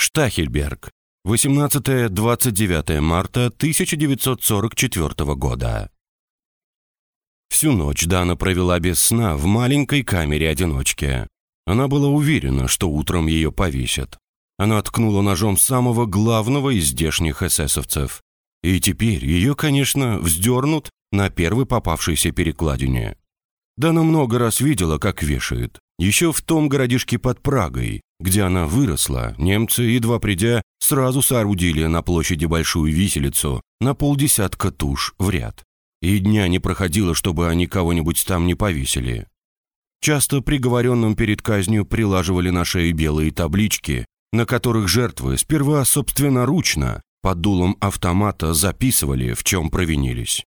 Штахельберг. 18-29 марта 1944 года. Всю ночь Дана провела без сна в маленькой камере-одиночке. Она была уверена, что утром ее повесят. Она ткнула ножом самого главного из здешних эсэсовцев. И теперь ее, конечно, вздернут на первой попавшейся перекладине. Дана много раз видела, как вешают. Еще в том городишке под Прагой, где она выросла, немцы, едва придя, сразу соорудили на площади большую виселицу на полдесятка туш в ряд. И дня не проходило, чтобы они кого-нибудь там не повесили. Часто приговоренным перед казнью прилаживали на шеи белые таблички, на которых жертвы сперва собственноручно под дулом автомата записывали, в чем провинились.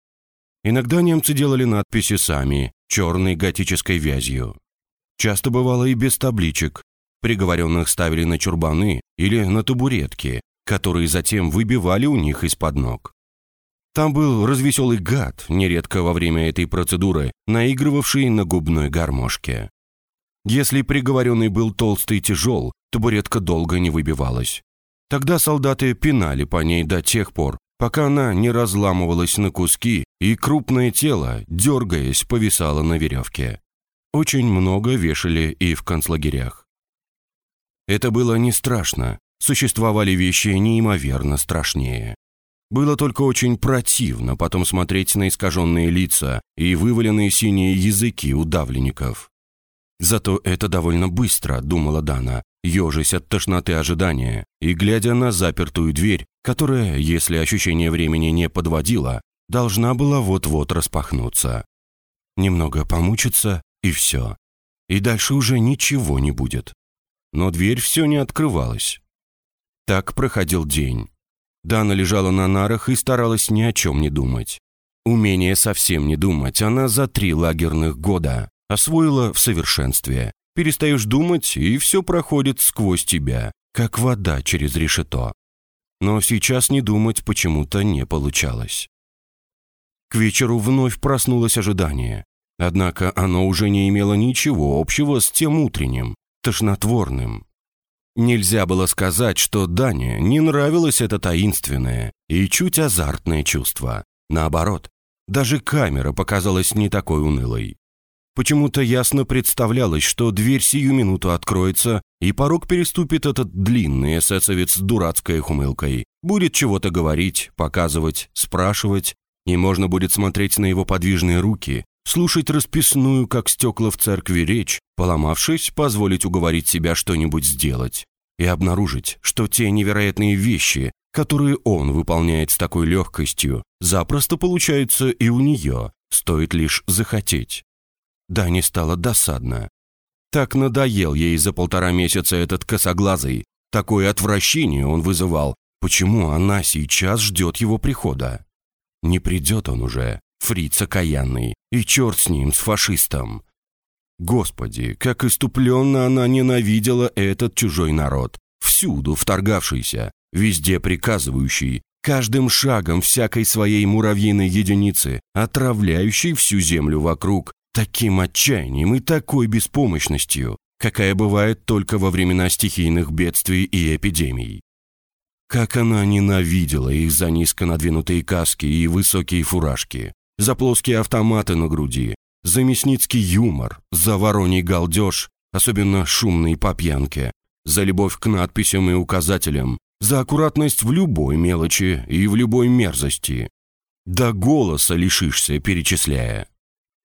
Иногда немцы делали надписи сами, черной готической вязью. Часто бывало и без табличек, Приговоренных ставили на чурбаны или на табуретки, которые затем выбивали у них из-под ног. Там был развеселый гад, нередко во время этой процедуры, наигрывавший на губной гармошке. Если приговоренный был толстый и тяжел, табуретка долго не выбивалась. Тогда солдаты пинали по ней до тех пор, пока она не разламывалась на куски, и крупное тело, дергаясь, повисало на веревке. Очень много вешали и в концлагерях. Это было не страшно. Существовали вещи неимоверно страшнее. Было только очень противно потом смотреть на искаженные лица и вываленные синие языки удавленников. Зато это довольно быстро, думала Дана, ежась от тошноты ожидания и глядя на запертую дверь, которая, если ощущение времени не подводило, должна была вот-вот распахнуться. Немного помучиться, и все. И дальше уже ничего не будет но дверь все не открывалась. Так проходил день. Дана лежала на нарах и старалась ни о чем не думать. Умение совсем не думать она за три лагерных года освоила в совершенстве. Перестаешь думать, и все проходит сквозь тебя, как вода через решето. Но сейчас не думать почему-то не получалось. К вечеру вновь проснулось ожидание. Однако оно уже не имело ничего общего с тем утренним, тошнотворным. Нельзя было сказать, что Дане не нравилось это таинственное и чуть азартное чувство. Наоборот, даже камера показалась не такой унылой. Почему-то ясно представлялось, что дверь сию минуту откроется, и порог переступит этот длинный эсэсовец с дурацкой ухмылкой. Будет чего-то говорить, показывать, спрашивать, и можно будет смотреть на его подвижные руки, слушать расписную, как стекла в церкви, речь, поломавшись, позволить уговорить себя что-нибудь сделать и обнаружить, что те невероятные вещи, которые он выполняет с такой легкостью, запросто получаются и у нее, стоит лишь захотеть. Да, не стало досадно. Так надоел ей за полтора месяца этот косоглазый, такое отвращение он вызывал, почему она сейчас ждет его прихода. Не придет он уже, фриц окаянный, и черт с ним, с фашистом. Господи, как иступленно она ненавидела этот чужой народ, всюду вторгавшийся, везде приказывающий, каждым шагом всякой своей муравьиной единицы, отравляющий всю землю вокруг, таким отчаянием и такой беспомощностью, какая бывает только во времена стихийных бедствий и эпидемий. Как она ненавидела их за низко надвинутые каски и высокие фуражки, за плоские автоматы на груди, за мясницкий юмор, за вороний галдеж, особенно шумный по пьянке, за любовь к надписям и указателям, за аккуратность в любой мелочи и в любой мерзости. До голоса лишишься, перечисляя.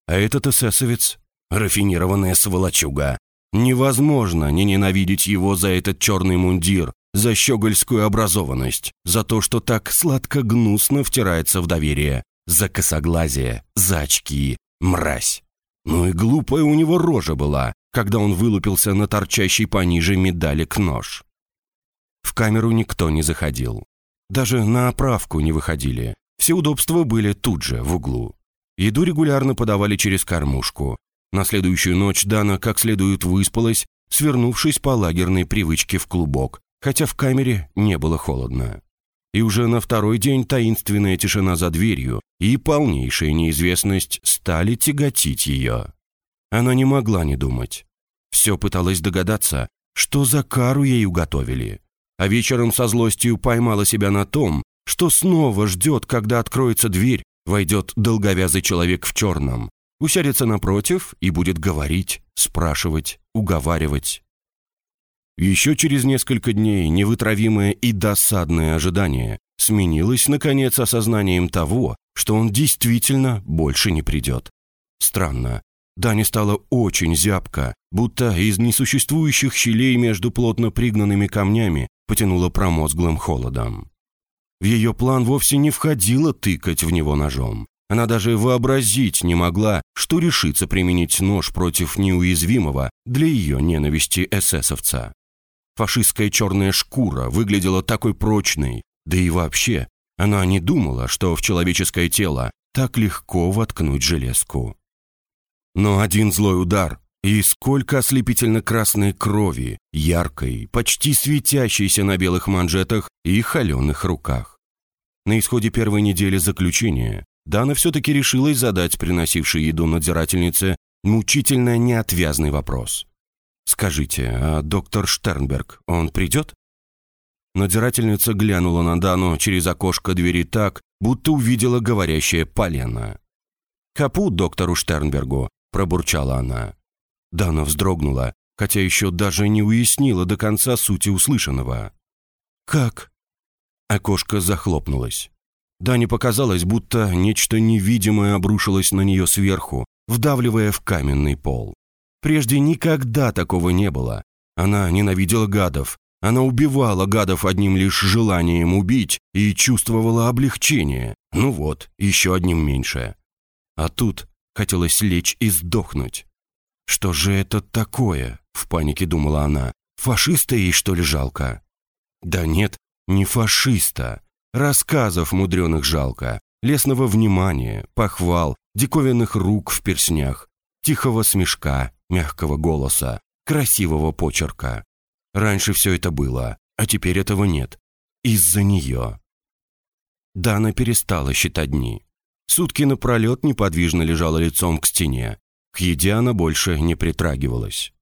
А этот эсэсовец — рафинированная сволочуга. Невозможно не ненавидеть его за этот черный мундир, за щегольскую образованность, за то, что так сладко-гнусно втирается в доверие, за косоглазие, за очки, мразь. Ну и глупая у него рожа была, когда он вылупился на торчащий пониже медалик нож. В камеру никто не заходил. Даже на оправку не выходили. Все удобства были тут же, в углу. Еду регулярно подавали через кормушку. На следующую ночь Дана как следует выспалась, свернувшись по лагерной привычке в клубок, хотя в камере не было холодно. И уже на второй день таинственная тишина за дверью и полнейшая неизвестность стали тяготить ее. Она не могла не думать. Все пыталась догадаться, что за кару ей уготовили. а вечером со злостью поймала себя на том, что снова ждет, когда откроется дверь, войдет долговязый человек в черном, усядется напротив и будет говорить, спрашивать, уговаривать. Еще через несколько дней невытравимое и досадное ожидание сменилось, наконец, осознанием того, что он действительно больше не придет. Странно. Дане стало очень зябко, будто из несуществующих щелей между плотно пригнанными камнями потянуло промозглым холодом. В ее план вовсе не входило тыкать в него ножом. Она даже вообразить не могла, что решится применить нож против неуязвимого для ее ненависти эсэсовца. Фашистская черная шкура выглядела такой прочной, да и вообще, она не думала, что в человеческое тело так легко воткнуть железку. Но один злой удар, и сколько ослепительно красной крови, яркой, почти светящейся на белых манжетах и холеных руках. На исходе первой недели заключения Дана все-таки решилась задать приносившей еду надзирательнице мучительно неотвязный вопрос. «Скажите, а доктор Штернберг, он придет?» Надзирательница глянула на Дану через окошко двери так, будто увидела говорящее полено. «Капут доктору Штернбергу», – пробурчала она. Дана вздрогнула, хотя еще даже не уяснила до конца сути услышанного. «Как?» Окошко захлопнулось. Дане показалось, будто нечто невидимое обрушилось на нее сверху, вдавливая в каменный пол. Прежде никогда такого не было. Она ненавидела гадов, она убивала гадов одним лишь желанием убить и чувствовала облегчение. Ну вот, еще одним меньше. А тут хотелось лечь и сдохнуть. «Что же это такое?» — в панике думала она. «Фашиста ей, что ли, жалко?» «Да нет, не фашиста. Рассказов мудреных жалко, лесного внимания, похвал, диковинных рук в перснях, тихого смешка, мягкого голоса, красивого почерка. Раньше все это было, а теперь этого нет. Из-за нее. Дана перестала считать дни. Сутки напролет неподвижно лежала лицом к стене. К еде она больше не притрагивалась.